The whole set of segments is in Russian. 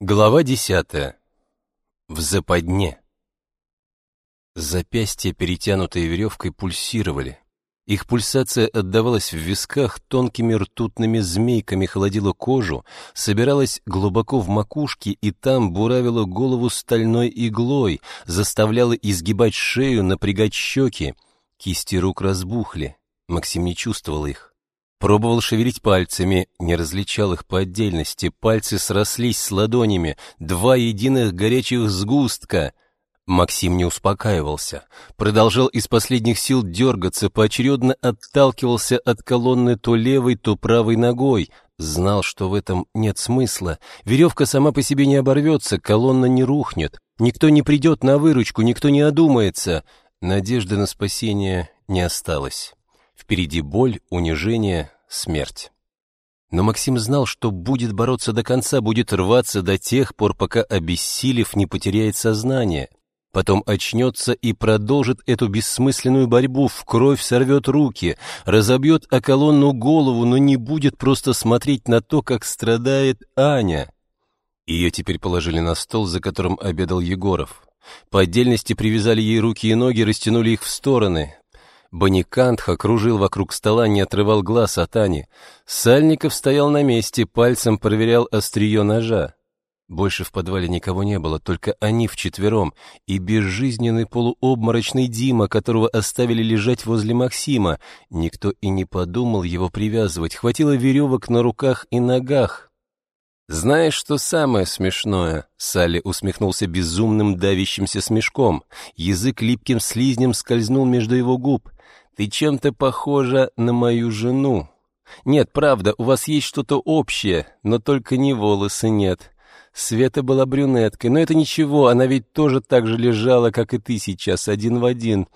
Глава десятая. В западне. Запястья, перетянутые веревкой, пульсировали. Их пульсация отдавалась в висках тонкими ртутными змейками, холодила кожу, собиралась глубоко в макушке и там буравила голову стальной иглой, заставляла изгибать шею, напрягать щеки. Кисти рук разбухли. Максим не чувствовал их. Пробовал шевелить пальцами, не различал их по отдельности. Пальцы срослись с ладонями, два единых горячих сгустка. Максим не успокаивался. Продолжал из последних сил дергаться, поочередно отталкивался от колонны то левой, то правой ногой. Знал, что в этом нет смысла. Веревка сама по себе не оборвется, колонна не рухнет. Никто не придет на выручку, никто не одумается. Надежды на спасение не осталось. Впереди боль, унижение, смерть. Но Максим знал, что будет бороться до конца, будет рваться до тех пор, пока, обессилев, не потеряет сознание. Потом очнется и продолжит эту бессмысленную борьбу, в кровь сорвет руки, разобьет о колонну голову, но не будет просто смотреть на то, как страдает Аня. Ее теперь положили на стол, за которым обедал Егоров. По отдельности привязали ей руки и ноги, растянули их в стороны. Баникантха кружил вокруг стола, не отрывал глаз от Ани. Сальников стоял на месте, пальцем проверял острие ножа. Больше в подвале никого не было, только они вчетвером и безжизненный полуобморочный Дима, которого оставили лежать возле Максима. Никто и не подумал его привязывать, хватило веревок на руках и ногах. «Знаешь, что самое смешное?» Салли усмехнулся безумным давящимся смешком. Язык липким слизнем скользнул между его губ. Ты чем-то похожа на мою жену. Нет, правда, у вас есть что-то общее, но только не волосы нет. Света была брюнеткой, но это ничего, она ведь тоже так же лежала, как и ты сейчас, один в один.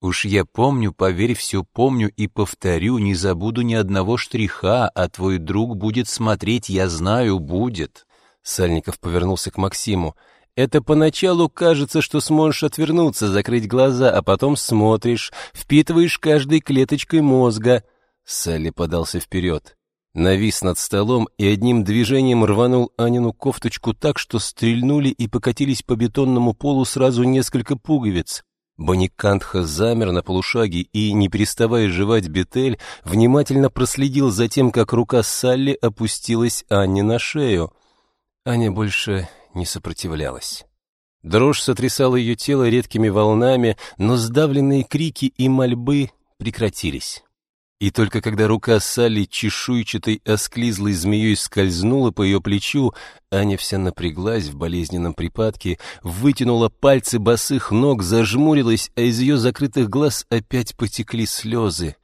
Уж я помню, поверь, все помню и повторю, не забуду ни одного штриха, а твой друг будет смотреть, я знаю, будет. Сальников повернулся к Максиму. Это поначалу кажется, что сможешь отвернуться, закрыть глаза, а потом смотришь, впитываешь каждой клеточкой мозга. Салли подался вперед. Навис над столом и одним движением рванул Анину кофточку так, что стрельнули и покатились по бетонному полу сразу несколько пуговиц. Боникантха замер на полушаге и, не переставая жевать бетель, внимательно проследил за тем, как рука Салли опустилась Анне на шею. Аня больше не сопротивлялась. Дрожь сотрясала ее тело редкими волнами, но сдавленные крики и мольбы прекратились. И только когда рука Салли чешуйчатой осклизлой змеей скользнула по ее плечу, Аня вся напряглась в болезненном припадке, вытянула пальцы босых ног, зажмурилась, а из ее закрытых глаз опять потекли слезы.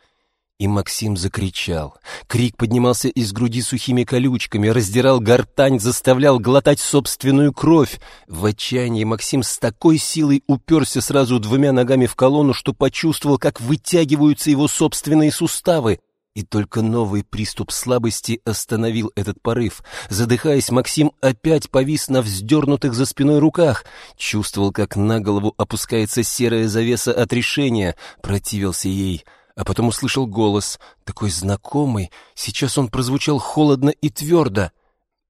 И Максим закричал. Крик поднимался из груди сухими колючками, раздирал гортань, заставлял глотать собственную кровь. В отчаянии Максим с такой силой уперся сразу двумя ногами в колонну, что почувствовал, как вытягиваются его собственные суставы. И только новый приступ слабости остановил этот порыв. Задыхаясь, Максим опять повис на вздернутых за спиной руках. Чувствовал, как на голову опускается серая завеса отрешения. Противился ей — а потом услышал голос, такой знакомый, сейчас он прозвучал холодно и твердо.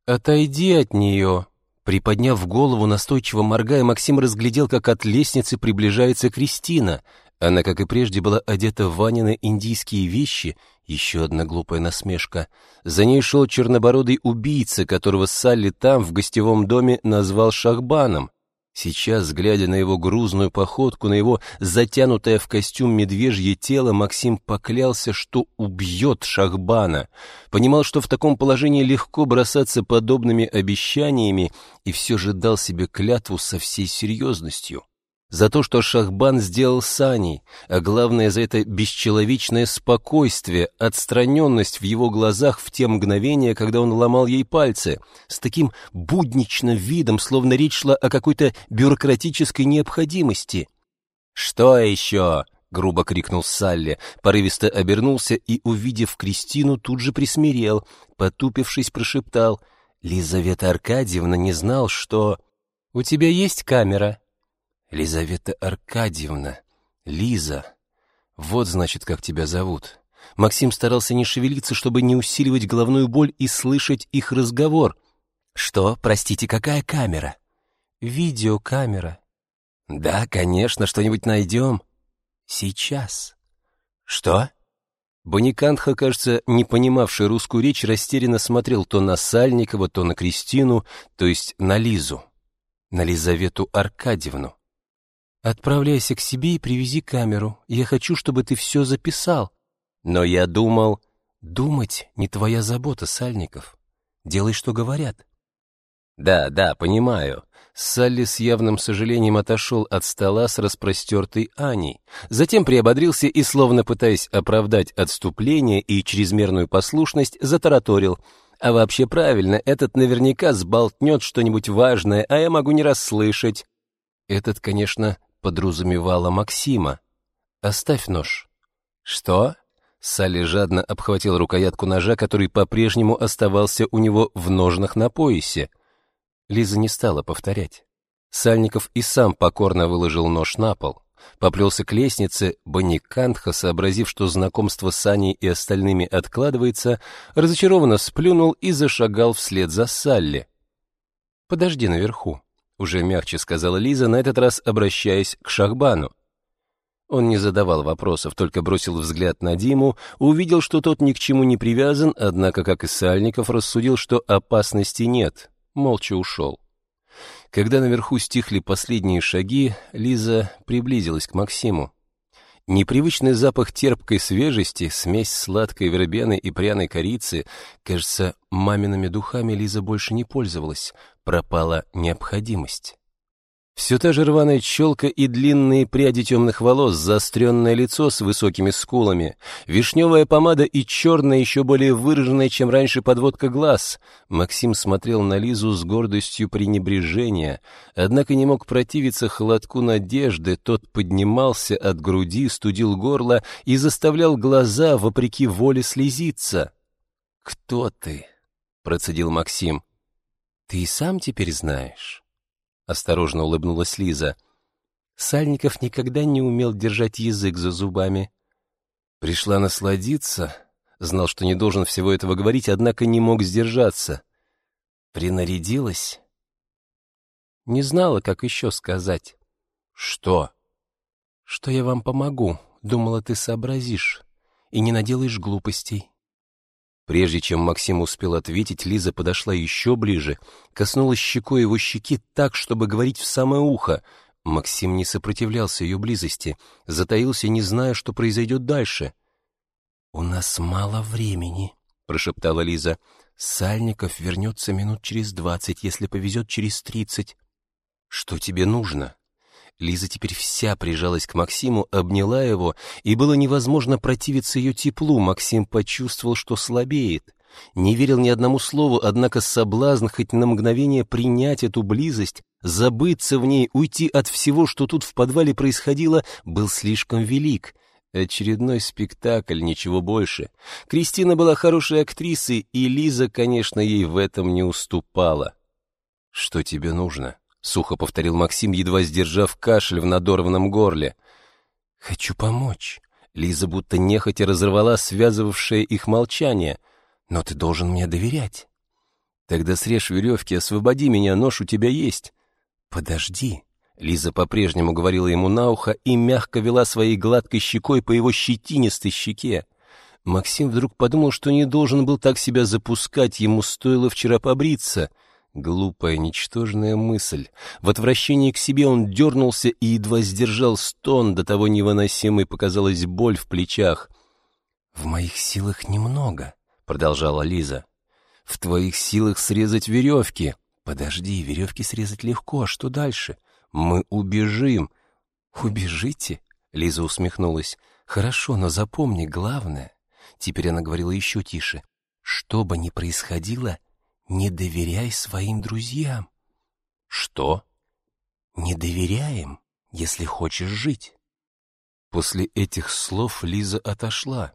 «Отойди от нее!» Приподняв голову, настойчиво моргая, Максим разглядел, как от лестницы приближается Кристина. Она, как и прежде, была одета в Ванины индийские вещи, еще одна глупая насмешка. За ней шел чернобородый убийца, которого Салли там, в гостевом доме, назвал Шахбаном. Сейчас, глядя на его грузную походку, на его затянутое в костюм медвежье тело, Максим поклялся, что убьет Шахбана. Понимал, что в таком положении легко бросаться подобными обещаниями, и все же дал себе клятву со всей серьезностью за то, что Шахбан сделал с Аней, а главное за это бесчеловечное спокойствие, отстраненность в его глазах в те мгновения, когда он ломал ей пальцы, с таким будничным видом, словно речь шла о какой-то бюрократической необходимости. «Что еще?» — грубо крикнул Салли, порывисто обернулся и, увидев Кристину, тут же присмирел, потупившись, прошептал. «Лизавета Аркадьевна не знал, что...» «У тебя есть камера?» Лизавета Аркадьевна, Лиза. Вот, значит, как тебя зовут. Максим старался не шевелиться, чтобы не усиливать головную боль и слышать их разговор. «Что, простите, какая камера?» «Видеокамера». «Да, конечно, что-нибудь найдем». «Сейчас». «Что?» Боникантха, кажется, не понимавший русскую речь, растерянно смотрел то на Сальникова, то на Кристину, то есть на Лизу, на Лизавету Аркадьевну. «Отправляйся к себе и привези камеру. Я хочу, чтобы ты все записал». Но я думал... «Думать не твоя забота, Сальников. Делай, что говорят». «Да, да, понимаю. Салли с явным сожалением отошел от стола с распростертой Аней, затем приободрился и, словно пытаясь оправдать отступление и чрезмерную послушность, затараторил. «А вообще правильно, этот наверняка сболтнет что-нибудь важное, а я могу не расслышать». Этот, конечно, подразумевала Максима. «Оставь нож». «Что?» Салли жадно обхватил рукоятку ножа, который по-прежнему оставался у него в ножнах на поясе. Лиза не стала повторять. Сальников и сам покорно выложил нож на пол. Поплелся к лестнице, Баникантха, сообразив, что знакомство с Аней и остальными откладывается, разочарованно сплюнул и зашагал вслед за Салли. «Подожди наверху», — уже мягче сказала Лиза, на этот раз обращаясь к Шахбану. Он не задавал вопросов, только бросил взгляд на Диму, увидел, что тот ни к чему не привязан, однако, как и Сальников, рассудил, что опасности нет, молча ушел. Когда наверху стихли последние шаги, Лиза приблизилась к Максиму. Непривычный запах терпкой свежести, смесь сладкой вербены и пряной корицы, кажется, мамиными духами Лиза больше не пользовалась, пропала необходимость. Все та же рваная челка и длинные пряди темных волос, заостренное лицо с высокими скулами, вишневая помада и черная, еще более выраженная, чем раньше, подводка глаз. Максим смотрел на Лизу с гордостью пренебрежения, однако не мог противиться холодку надежды, тот поднимался от груди, студил горло и заставлял глаза, вопреки воле, слезиться. «Кто ты?» — процедил Максим. «Ты и сам теперь знаешь». — осторожно улыбнулась Лиза. Сальников никогда не умел держать язык за зубами. Пришла насладиться, знал, что не должен всего этого говорить, однако не мог сдержаться. Принарядилась? Не знала, как еще сказать. Что? Что я вам помогу, думала, ты сообразишь и не наделаешь глупостей. Прежде чем Максим успел ответить, Лиза подошла еще ближе, коснулась щекой его щеки так, чтобы говорить в самое ухо. Максим не сопротивлялся ее близости, затаился, не зная, что произойдет дальше. «У нас мало времени», — прошептала Лиза. «Сальников вернется минут через двадцать, если повезет через тридцать». «Что тебе нужно?» Лиза теперь вся прижалась к Максиму, обняла его, и было невозможно противиться ее теплу. Максим почувствовал, что слабеет. Не верил ни одному слову, однако соблазн хоть на мгновение принять эту близость, забыться в ней, уйти от всего, что тут в подвале происходило, был слишком велик. Очередной спектакль, ничего больше. Кристина была хорошей актрисой, и Лиза, конечно, ей в этом не уступала. «Что тебе нужно?» Сухо повторил Максим, едва сдержав кашель в надорванном горле. Хочу помочь. Лиза будто нехотя разорвала связывавшее их молчание. Но ты должен мне доверять. Тогда срежь веревки, освободи меня, нож у тебя есть. Подожди. Лиза по-прежнему говорила ему на ухо и мягко вела своей гладкой щекой по его щетинистой щеке. Максим вдруг подумал, что не должен был так себя запускать, ему стоило вчера побриться — Глупая, ничтожная мысль. В отвращении к себе он дернулся и едва сдержал стон, до того невыносимой показалась боль в плечах. «В моих силах немного», — продолжала Лиза. «В твоих силах срезать веревки». «Подожди, веревки срезать легко, а что дальше?» «Мы убежим». «Убежите?» — Лиза усмехнулась. «Хорошо, но запомни главное». Теперь она говорила еще тише. «Что бы ни происходило, не доверяй своим друзьям. Что? Не доверяем, если хочешь жить. После этих слов Лиза отошла.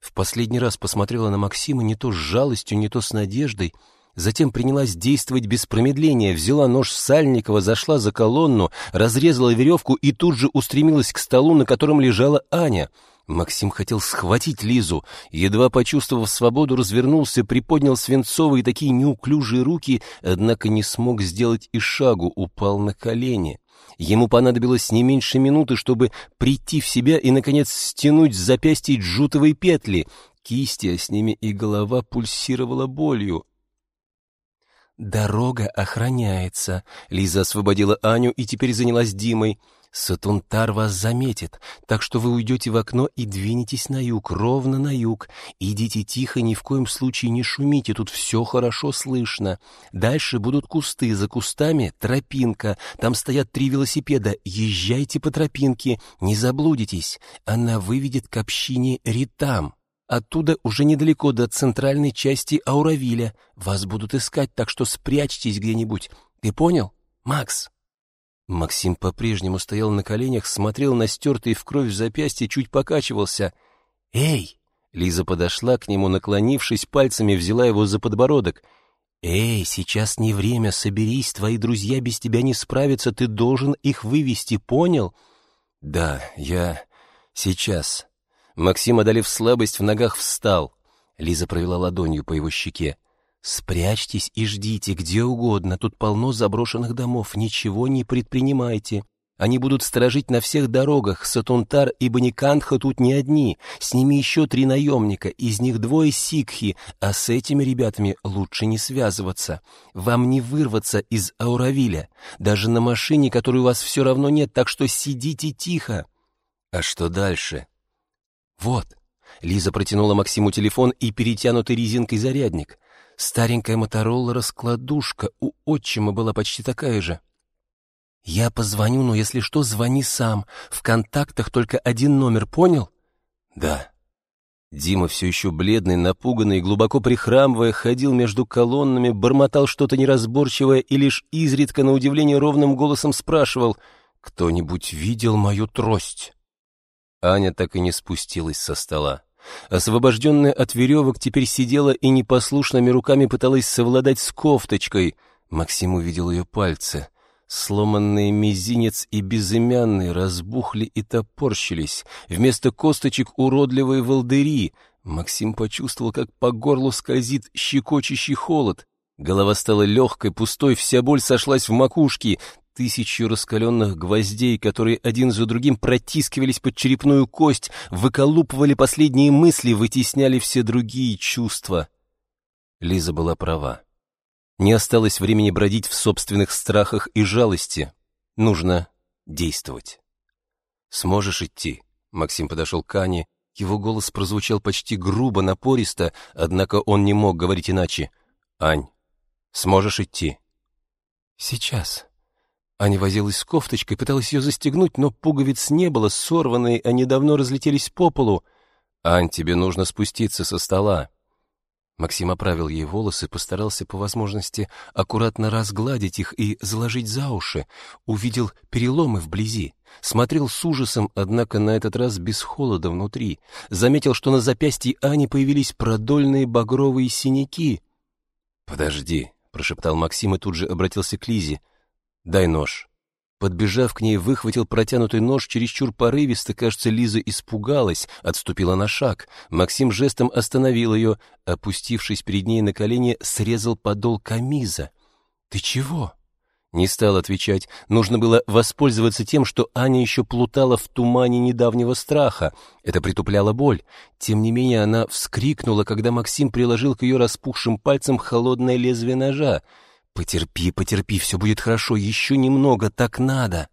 В последний раз посмотрела на Максима не то с жалостью, не то с надеждой, затем принялась действовать без промедления, взяла нож Сальникова, зашла за колонну, разрезала веревку и тут же устремилась к столу, на котором лежала Аня. Максим хотел схватить Лизу, едва почувствовав свободу, развернулся, приподнял свинцовые такие неуклюжие руки, однако не смог сделать и шагу, упал на колени. Ему понадобилось не меньше минуты, чтобы прийти в себя и, наконец, стянуть с запястья джутовые петли. Кисти, а с ними и голова пульсировала болью. «Дорога охраняется», — Лиза освободила Аню и теперь занялась Димой. «Сатунтар вас заметит, так что вы уйдете в окно и двинетесь на юг, ровно на юг. Идите тихо, ни в коем случае не шумите, тут все хорошо слышно. Дальше будут кусты, за кустами тропинка, там стоят три велосипеда. Езжайте по тропинке, не заблудитесь, она выведет к общине Ритам». Оттуда уже недалеко до центральной части Ауравиля. Вас будут искать, так что спрячьтесь где-нибудь. Ты понял, Макс?» Максим по-прежнему стоял на коленях, смотрел на стертые в кровь запястье, чуть покачивался. «Эй!» Лиза подошла к нему, наклонившись, пальцами взяла его за подбородок. «Эй, сейчас не время, соберись, твои друзья без тебя не справятся, ты должен их вывести, понял?» «Да, я... сейчас...» Максим, одолев слабость, в ногах встал. Лиза провела ладонью по его щеке. «Спрячьтесь и ждите где угодно, тут полно заброшенных домов, ничего не предпринимайте. Они будут сторожить на всех дорогах, Сатунтар и Баникантха тут не одни, с ними еще три наемника, из них двое сикхи, а с этими ребятами лучше не связываться. Вам не вырваться из Ауравиля, даже на машине, которой у вас все равно нет, так что сидите тихо». «А что дальше?» «Вот». Лиза протянула Максиму телефон и перетянутый резинкой зарядник. Старенькая Моторола-раскладушка у отчима была почти такая же. «Я позвоню, но если что, звони сам. В контактах только один номер, понял?» «Да». Дима, все еще бледный, напуганный, глубоко прихрамывая, ходил между колоннами, бормотал что-то неразборчивое и лишь изредка, на удивление, ровным голосом спрашивал «Кто-нибудь видел мою трость?» Аня так и не спустилась со стола. Освобожденная от веревок, теперь сидела и непослушными руками пыталась совладать с кофточкой. Максим увидел ее пальцы. Сломанные мизинец и безымянный разбухли и топорщились. Вместо косточек уродливые волдыри. Максим почувствовал, как по горлу скользит щекочущий холод. Голова стала легкой, пустой, вся боль сошлась в макушке тысячу раскаленных гвоздей, которые один за другим протискивались под черепную кость, выколупывали последние мысли, вытесняли все другие чувства. Лиза была права. Не осталось времени бродить в собственных страхах и жалости. Нужно действовать. «Сможешь идти?» Максим подошел к Ане. Его голос прозвучал почти грубо, напористо, однако он не мог говорить иначе. «Ань, сможешь идти?» «Сейчас», Аня возилась с кофточкой, пыталась ее застегнуть, но пуговиц не было, сорванные, они давно разлетелись по полу. «Ань, тебе нужно спуститься со стола». Максим оправил ей волосы, постарался по возможности аккуратно разгладить их и заложить за уши. Увидел переломы вблизи. Смотрел с ужасом, однако на этот раз без холода внутри. Заметил, что на запястье Ани появились продольные багровые синяки. «Подожди», — прошептал Максим и тут же обратился к Лизе. «Дай нож». Подбежав к ней, выхватил протянутый нож чересчур порывисто, кажется, Лиза испугалась, отступила на шаг. Максим жестом остановил ее, опустившись перед ней на колени, срезал подол камиза. «Ты чего?» Не стал отвечать. Нужно было воспользоваться тем, что Аня еще плутала в тумане недавнего страха. Это притупляло боль. Тем не менее, она вскрикнула, когда Максим приложил к ее распухшим пальцам холодное лезвие ножа. «Потерпи, потерпи, все будет хорошо, еще немного, так надо».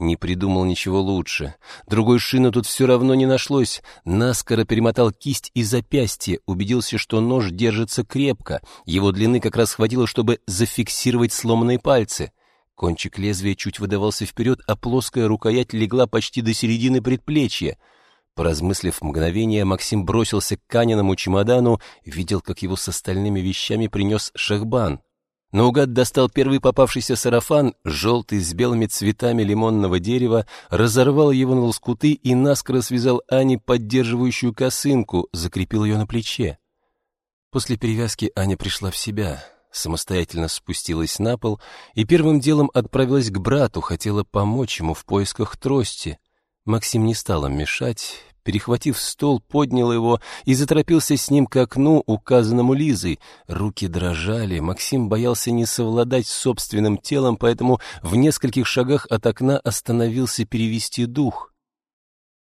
Не придумал ничего лучше. Другой шины тут все равно не нашлось. Наскоро перемотал кисть и запястье, убедился, что нож держится крепко. Его длины как раз хватило, чтобы зафиксировать сломанные пальцы. Кончик лезвия чуть выдавался вперед, а плоская рукоять легла почти до середины предплечья. Поразмыслив мгновение, Максим бросился к Каниному чемодану, видел, как его с остальными вещами принес Шахбан. Наугад достал первый попавшийся сарафан, желтый с белыми цветами лимонного дерева, разорвал его на лоскуты и наскоро связал Ане поддерживающую косынку, закрепил ее на плече. После перевязки Аня пришла в себя, самостоятельно спустилась на пол и первым делом отправилась к брату, хотела помочь ему в поисках трости. Максим не стал им мешать, Перехватив стол, поднял его и заторопился с ним к окну, указанному Лизой. Руки дрожали, Максим боялся не совладать с собственным телом, поэтому в нескольких шагах от окна остановился перевести дух.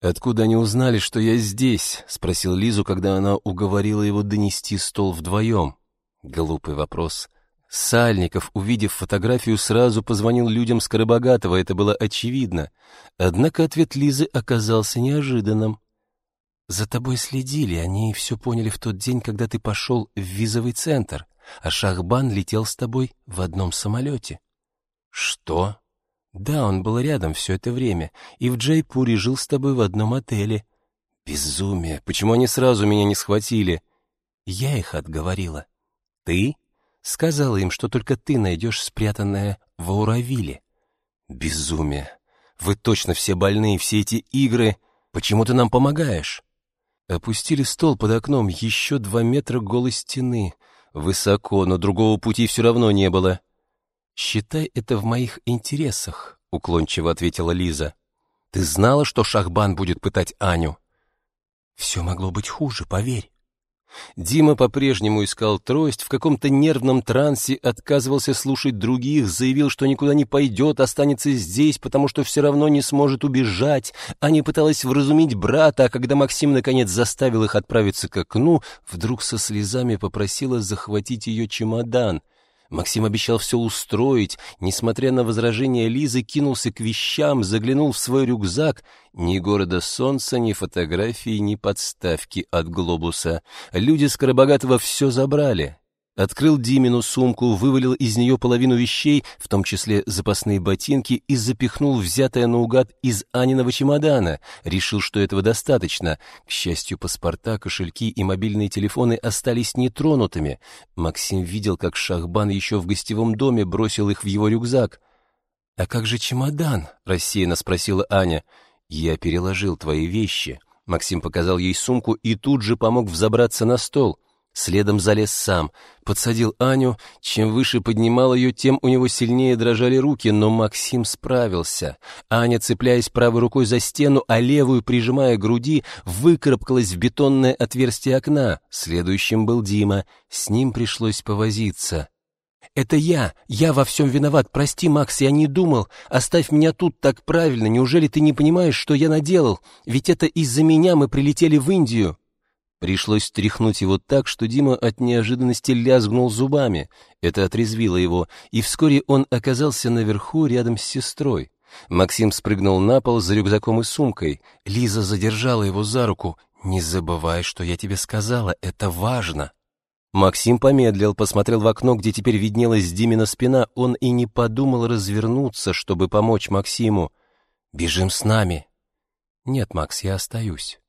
«Откуда они узнали, что я здесь?» — спросил Лизу, когда она уговорила его донести стол вдвоем. Глупый вопрос. Сальников, увидев фотографию, сразу позвонил людям Скоробогатого, это было очевидно. Однако ответ Лизы оказался неожиданным. «За тобой следили, они все поняли в тот день, когда ты пошел в визовый центр, а Шахбан летел с тобой в одном самолете». «Что?» «Да, он был рядом все это время, и в Джайпуре жил с тобой в одном отеле». «Безумие! Почему они сразу меня не схватили?» «Я их отговорила». «Ты?» «Сказала им, что только ты найдешь спрятанное в Ауравиле». «Безумие! Вы точно все больные, все эти игры! Почему ты нам помогаешь?» Опустили стол под окном, еще два метра голой стены. Высоко, но другого пути все равно не было. «Считай это в моих интересах», — уклончиво ответила Лиза. «Ты знала, что Шахбан будет пытать Аню?» «Все могло быть хуже, поверь». Дима по-прежнему искал трость, в каком-то нервном трансе отказывался слушать других, заявил, что никуда не пойдет, останется здесь, потому что все равно не сможет убежать. Аня пыталась вразумить брата, а когда Максим наконец заставил их отправиться к окну, вдруг со слезами попросила захватить ее чемодан. Максим обещал все устроить, несмотря на возражения Лизы, кинулся к вещам, заглянул в свой рюкзак. Ни города солнца, ни фотографии, ни подставки от глобуса. Люди Скоробогатого все забрали. Открыл Димину сумку, вывалил из нее половину вещей, в том числе запасные ботинки, и запихнул взятое наугад из Аниного чемодана. Решил, что этого достаточно. К счастью, паспорта, кошельки и мобильные телефоны остались нетронутыми. Максим видел, как Шахбан еще в гостевом доме бросил их в его рюкзак. «А как же чемодан?» — рассеянно спросила Аня. «Я переложил твои вещи». Максим показал ей сумку и тут же помог взобраться на стол — Следом залез сам, подсадил Аню. Чем выше поднимал ее, тем у него сильнее дрожали руки, но Максим справился. Аня, цепляясь правой рукой за стену, а левую прижимая к груди, выкарабкалась в бетонное отверстие окна. Следующим был Дима. С ним пришлось повозиться. «Это я! Я во всем виноват! Прости, Макс, я не думал! Оставь меня тут так правильно! Неужели ты не понимаешь, что я наделал? Ведь это из-за меня мы прилетели в Индию!» Пришлось тряхнуть его так, что Дима от неожиданности лязгнул зубами. Это отрезвило его, и вскоре он оказался наверху рядом с сестрой. Максим спрыгнул на пол за рюкзаком и сумкой. Лиза задержала его за руку. «Не забывай, что я тебе сказала, это важно». Максим помедлил, посмотрел в окно, где теперь виднелась Димина спина. Он и не подумал развернуться, чтобы помочь Максиму. «Бежим с нами». «Нет, Макс, я остаюсь».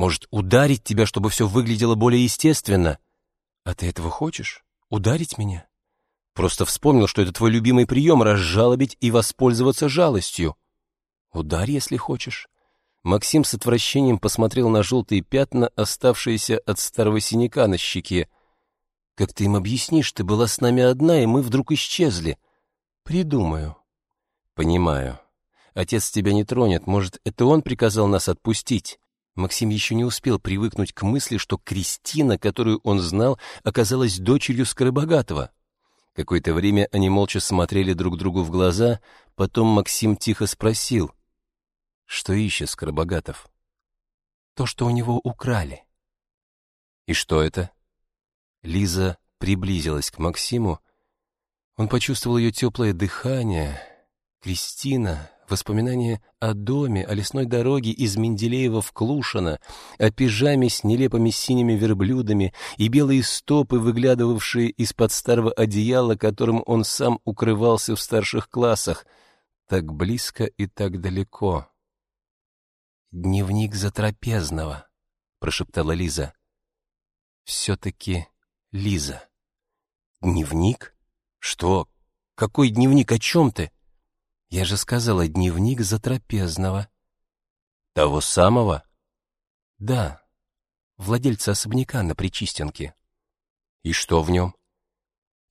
Может, ударить тебя, чтобы все выглядело более естественно? А ты этого хочешь? Ударить меня? Просто вспомнил, что это твой любимый прием — разжалобить и воспользоваться жалостью. Ударь, если хочешь. Максим с отвращением посмотрел на желтые пятна, оставшиеся от старого синяка на щеке. «Как ты им объяснишь? Ты была с нами одна, и мы вдруг исчезли». «Придумаю». «Понимаю. Отец тебя не тронет. Может, это он приказал нас отпустить?» Максим еще не успел привыкнуть к мысли, что Кристина, которую он знал, оказалась дочерью Скоробогатого. Какое-то время они молча смотрели друг другу в глаза, потом Максим тихо спросил, что ищет Скоробогатов. То, что у него украли. И что это? Лиза приблизилась к Максиму. Он почувствовал ее теплое дыхание. Кристина, Воспоминания о доме, о лесной дороге из Менделеева в Клушино, о пижаме с нелепыми синими верблюдами и белые стопы, выглядывавшие из-под старого одеяла, которым он сам укрывался в старших классах. Так близко и так далеко. «Дневник затрапезного», — прошептала Лиза. «Все-таки Лиза». «Дневник? Что? Какой дневник? О чем ты?» Я же сказала, дневник затрапезного. Того самого? Да, владельца особняка на Причистенке. И что в нем?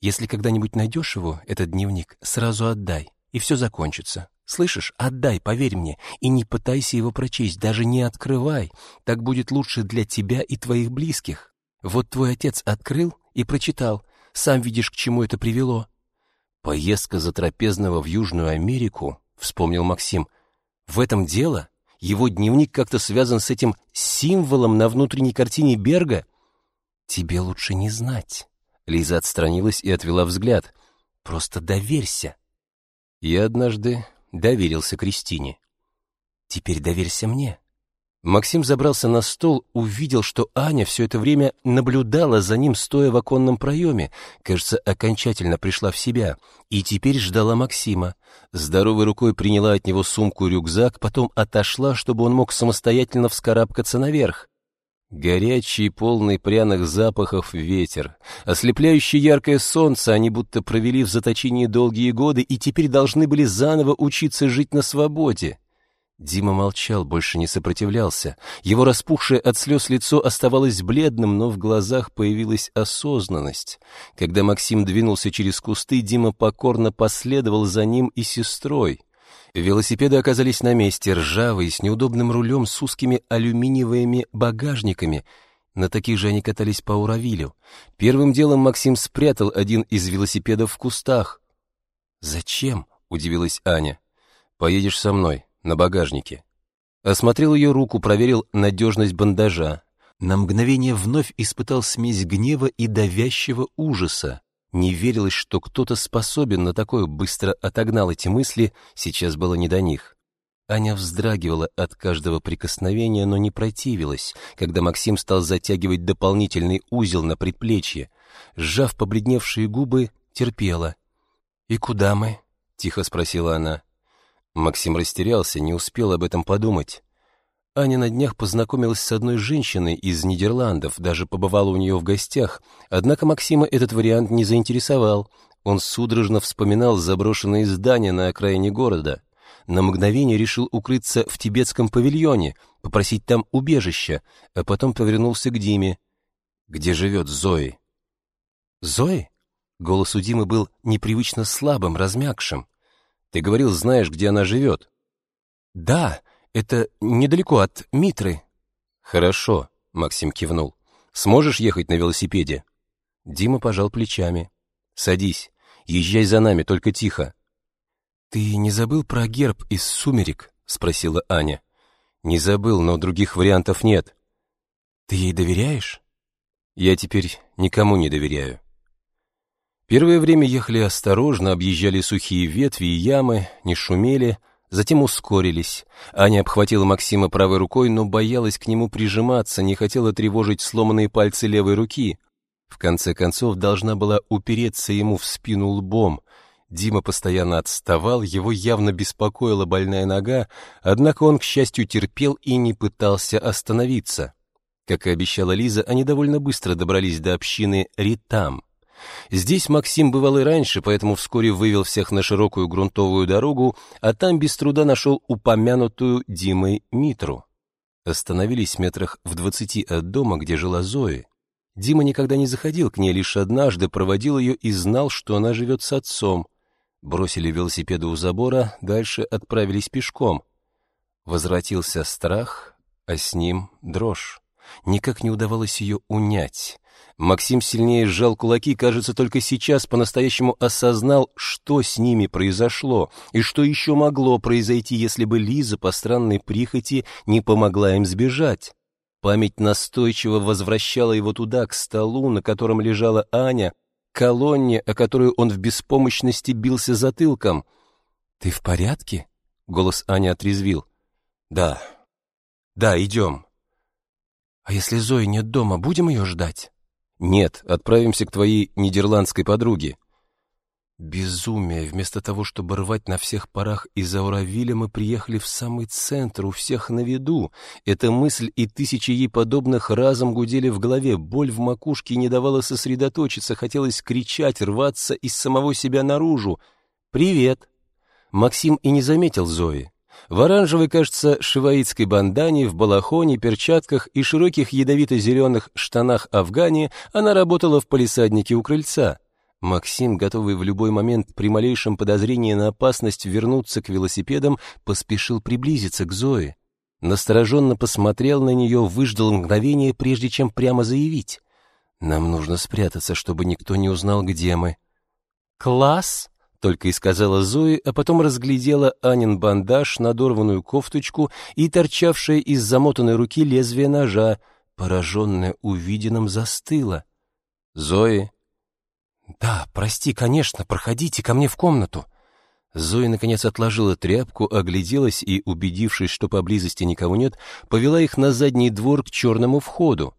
Если когда-нибудь найдешь его, этот дневник, сразу отдай, и все закончится. Слышишь, отдай, поверь мне, и не пытайся его прочесть, даже не открывай. Так будет лучше для тебя и твоих близких. Вот твой отец открыл и прочитал. Сам видишь, к чему это привело. Поездка за трапезного в Южную Америку, вспомнил Максим. В этом дело? Его дневник как-то связан с этим символом на внутренней картине Берга? Тебе лучше не знать. Лиза отстранилась и отвела взгляд. Просто доверься. Я однажды доверился Кристине. Теперь доверься мне. Максим забрался на стол, увидел, что Аня все это время наблюдала за ним, стоя в оконном проеме, кажется, окончательно пришла в себя, и теперь ждала Максима. Здоровой рукой приняла от него сумку-рюкзак, потом отошла, чтобы он мог самостоятельно вскарабкаться наверх. Горячий, полный пряных запахов ветер, ослепляющее яркое солнце, они будто провели в заточении долгие годы и теперь должны были заново учиться жить на свободе. Дима молчал, больше не сопротивлялся. Его распухшее от слез лицо оставалось бледным, но в глазах появилась осознанность. Когда Максим двинулся через кусты, Дима покорно последовал за ним и сестрой. Велосипеды оказались на месте, ржавые, с неудобным рулем, с узкими алюминиевыми багажниками. На таких же они катались по Уравилю. Первым делом Максим спрятал один из велосипедов в кустах. «Зачем?» — удивилась Аня. «Поедешь со мной», на багажнике. Осмотрел ее руку, проверил надежность бандажа. На мгновение вновь испытал смесь гнева и давящего ужаса. Не верилось, что кто-то способен на такое, быстро отогнал эти мысли, сейчас было не до них. Аня вздрагивала от каждого прикосновения, но не противилась, когда Максим стал затягивать дополнительный узел на предплечье. Сжав побледневшие губы, терпела. «И куда мы?» — тихо спросила она. Максим растерялся, не успел об этом подумать. Аня на днях познакомилась с одной женщиной из Нидерландов, даже побывала у нее в гостях, однако Максима этот вариант не заинтересовал. Он судорожно вспоминал заброшенные здания на окраине города. На мгновение решил укрыться в тибетском павильоне, попросить там убежища, а потом повернулся к Диме. «Где живет Зои?» «Зои?» Голос у Димы был непривычно слабым, размягшим. Ты говорил, знаешь, где она живет?» «Да, это недалеко от Митры». «Хорошо», — Максим кивнул. «Сможешь ехать на велосипеде?» Дима пожал плечами. «Садись, езжай за нами, только тихо». «Ты не забыл про герб из «Сумерек»?» — спросила Аня. «Не забыл, но других вариантов нет». «Ты ей доверяешь?» «Я теперь никому не доверяю». Первое время ехали осторожно, объезжали сухие ветви и ямы, не шумели, затем ускорились. Аня обхватила Максима правой рукой, но боялась к нему прижиматься, не хотела тревожить сломанные пальцы левой руки. В конце концов, должна была упереться ему в спину лбом. Дима постоянно отставал, его явно беспокоила больная нога, однако он, к счастью, терпел и не пытался остановиться. Как и обещала Лиза, они довольно быстро добрались до общины Ритам. Здесь Максим бывал и раньше, поэтому вскоре вывел всех на широкую грунтовую дорогу, а там без труда нашел упомянутую Димой Митру. Остановились метрах в двадцати от дома, где жила Зои. Дима никогда не заходил к ней, лишь однажды проводил ее и знал, что она живет с отцом. Бросили велосипеды у забора, дальше отправились пешком. Возвратился страх, а с ним дрожь. Никак не удавалось ее унять. Максим сильнее сжал кулаки, кажется, только сейчас по-настоящему осознал, что с ними произошло, и что еще могло произойти, если бы Лиза по странной прихоти не помогла им сбежать. Память настойчиво возвращала его туда, к столу, на котором лежала Аня, колонне, о которую он в беспомощности бился затылком. «Ты в порядке?» — голос Ани отрезвил. «Да, да, идем». «А если Зои нет дома, будем ее ждать?» «Нет, отправимся к твоей нидерландской подруге». Безумие. Вместо того, чтобы рвать на всех парах из Ауравиля, мы приехали в самый центр, у всех на виду. Эта мысль и тысячи ей подобных разом гудели в голове. Боль в макушке не давала сосредоточиться, хотелось кричать, рваться из самого себя наружу. «Привет!» Максим и не заметил Зои. В оранжевой, кажется, шиваитской бандане, в балахоне, перчатках и широких ядовито-зеленых штанах Афгани она работала в полисаднике у крыльца. Максим, готовый в любой момент при малейшем подозрении на опасность вернуться к велосипедам, поспешил приблизиться к Зое. Настороженно посмотрел на нее, выждал мгновение, прежде чем прямо заявить. «Нам нужно спрятаться, чтобы никто не узнал, где мы». «Класс!» — только и сказала Зои, а потом разглядела Анин бандаж, надорванную кофточку и торчавшее из замотанной руки лезвие ножа. Пораженная увиденным застыла. «Зои!» «Да, прости, конечно, проходите ко мне в комнату». Зоя, наконец, отложила тряпку, огляделась и, убедившись, что поблизости никого нет, повела их на задний двор к черному входу.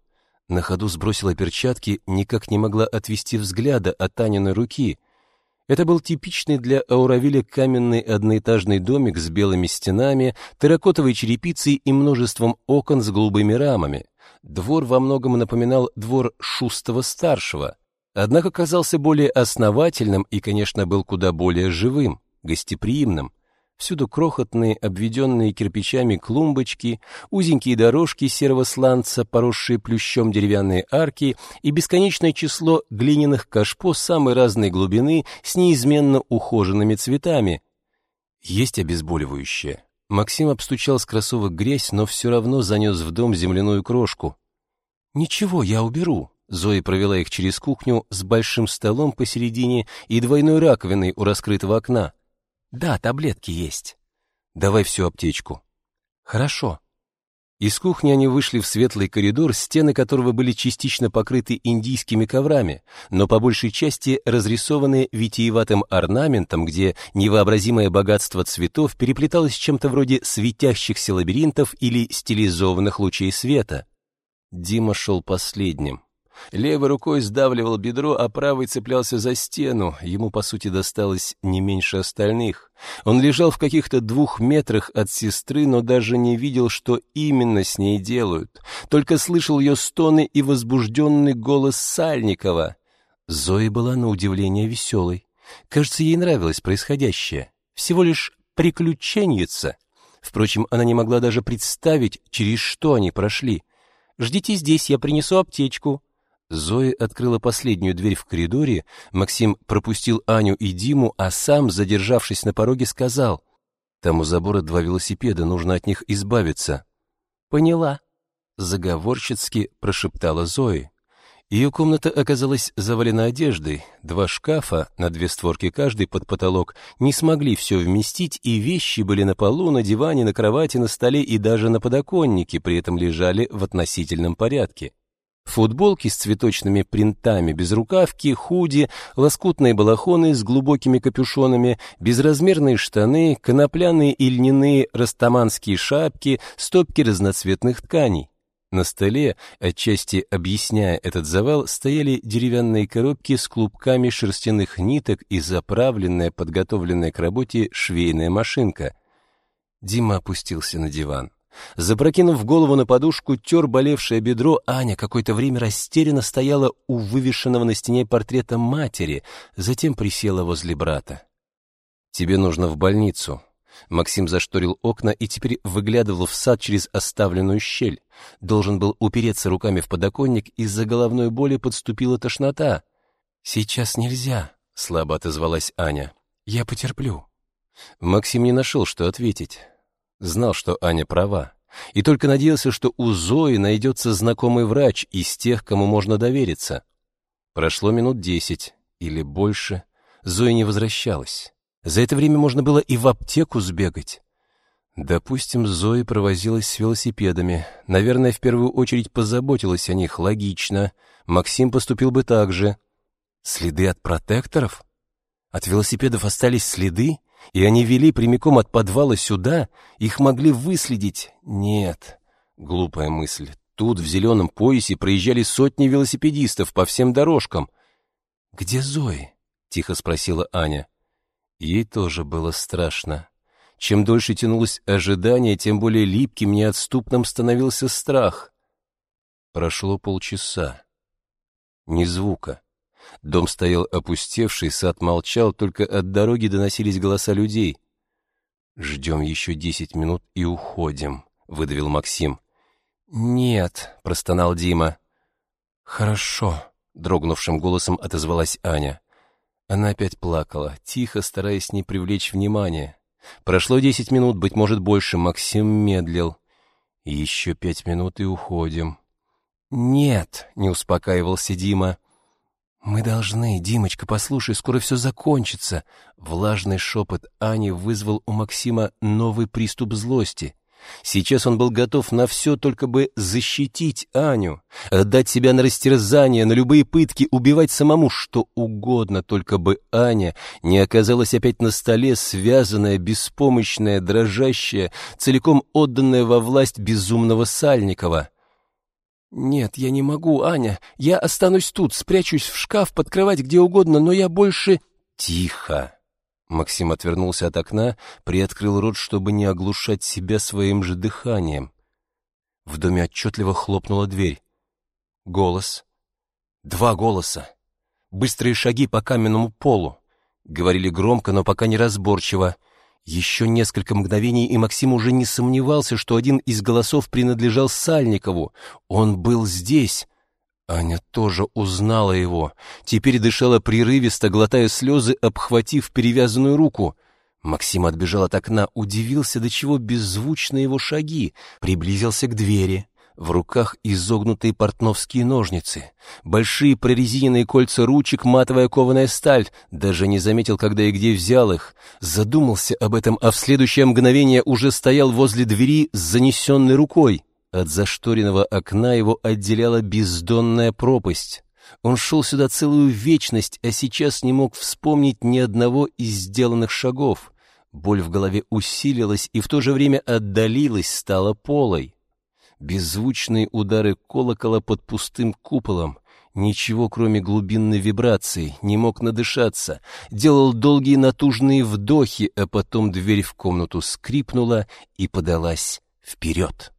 На ходу сбросила перчатки, никак не могла отвести взгляда от Таниной руки. Это был типичный для Ауравиля каменный одноэтажный домик с белыми стенами, терракотовой черепицей и множеством окон с голубыми рамами. Двор во многом напоминал двор Шустого-старшего, однако казался более основательным и, конечно, был куда более живым, гостеприимным. Всюду крохотные, обведенные кирпичами клумбочки, узенькие дорожки серого сланца, поросшие плющом деревянные арки и бесконечное число глиняных кашпо самой разной глубины с неизменно ухоженными цветами. Есть обезболивающее. Максим обстучал с кроссовок грязь, но все равно занес в дом земляную крошку. «Ничего, я уберу». Зоя провела их через кухню с большим столом посередине и двойной раковиной у раскрытого окна. Да, таблетки есть. Давай всю аптечку. Хорошо. Из кухни они вышли в светлый коридор, стены которого были частично покрыты индийскими коврами, но по большей части разрисованы витиеватым орнаментом, где невообразимое богатство цветов переплеталось с чем-то вроде светящихся лабиринтов или стилизованных лучей света. Дима шел последним. Левой рукой сдавливал бедро, а правой цеплялся за стену. Ему, по сути, досталось не меньше остальных. Он лежал в каких-то двух метрах от сестры, но даже не видел, что именно с ней делают. Только слышал ее стоны и возбужденный голос Сальникова. Зои была на удивление веселой. Кажется, ей нравилось происходящее. Всего лишь приключенница. Впрочем, она не могла даже представить, через что они прошли. «Ждите здесь, я принесу аптечку», Зоя открыла последнюю дверь в коридоре, Максим пропустил Аню и Диму, а сам, задержавшись на пороге, сказал, «Там у забора два велосипеда, нужно от них избавиться». «Поняла», — заговорщицки прошептала Зои. Ее комната оказалась завалена одеждой, два шкафа, на две створки каждый под потолок, не смогли все вместить, и вещи были на полу, на диване, на кровати, на столе и даже на подоконнике, при этом лежали в относительном порядке. Футболки с цветочными принтами, безрукавки, худи, лоскутные балахоны с глубокими капюшонами, безразмерные штаны, конопляные и льняные растаманские шапки, стопки разноцветных тканей. На столе, отчасти объясняя этот завал, стояли деревянные коробки с клубками шерстяных ниток и заправленная, подготовленная к работе швейная машинка. Дима опустился на диван. Запрокинув голову на подушку, тер болевшее бедро, Аня какое-то время растерянно стояла у вывешенного на стене портрета матери, затем присела возле брата. «Тебе нужно в больницу». Максим зашторил окна и теперь выглядывал в сад через оставленную щель. Должен был упереться руками в подоконник, из-за головной боли подступила тошнота. «Сейчас нельзя», — слабо отозвалась Аня. «Я потерплю». Максим не нашел, что ответить. Знал, что Аня права, и только надеялся, что у Зои найдется знакомый врач из тех, кому можно довериться. Прошло минут десять или больше. Зоя не возвращалась. За это время можно было и в аптеку сбегать. Допустим, Зоя провозилась с велосипедами. Наверное, в первую очередь позаботилась о них, логично. Максим поступил бы так же. Следы от протекторов? От велосипедов остались следы? И они вели прямиком от подвала сюда, их могли выследить. Нет, глупая мысль. Тут в зеленом поясе проезжали сотни велосипедистов по всем дорожкам. «Где Зои?» — тихо спросила Аня. Ей тоже было страшно. Чем дольше тянулось ожидание, тем более липким, неотступным становился страх. Прошло полчаса. Ни звука. Дом стоял опустевший, сад молчал, только от дороги доносились голоса людей. «Ждем еще десять минут и уходим», — выдавил Максим. «Нет», — простонал Дима. «Хорошо», — дрогнувшим голосом отозвалась Аня. Она опять плакала, тихо, стараясь не привлечь внимания. Прошло десять минут, быть может, больше. Максим медлил. Еще пять минут и уходим. «Нет», — не успокаивался Дима. «Мы должны, Димочка, послушай, скоро все закончится». Влажный шепот Ани вызвал у Максима новый приступ злости. Сейчас он был готов на все, только бы защитить Аню, отдать себя на растерзание, на любые пытки, убивать самому, что угодно, только бы Аня не оказалась опять на столе, связанная, беспомощная, дрожащая, целиком отданная во власть безумного Сальникова. «Нет, я не могу, Аня. Я останусь тут, спрячусь в шкаф, под кровать, где угодно, но я больше...» «Тихо!» Максим отвернулся от окна, приоткрыл рот, чтобы не оглушать себя своим же дыханием. В доме отчетливо хлопнула дверь. Голос. Два голоса. Быстрые шаги по каменному полу. Говорили громко, но пока неразборчиво. Еще несколько мгновений, и Максим уже не сомневался, что один из голосов принадлежал Сальникову. Он был здесь. Аня тоже узнала его. Теперь дышала прерывисто, глотая слезы, обхватив перевязанную руку. Максим отбежал от окна, удивился, до чего беззвучны его шаги, приблизился к двери. В руках изогнутые портновские ножницы, большие прорезиненные кольца ручек, матовая кованая сталь. Даже не заметил, когда и где взял их. Задумался об этом, а в следующее мгновение уже стоял возле двери с занесенной рукой. От зашторенного окна его отделяла бездонная пропасть. Он шел сюда целую вечность, а сейчас не мог вспомнить ни одного из сделанных шагов. Боль в голове усилилась и в то же время отдалилась, стала полой. Беззвучные удары колокола под пустым куполом. Ничего, кроме глубинной вибрации, не мог надышаться. Делал долгие натужные вдохи, а потом дверь в комнату скрипнула и подалась вперед.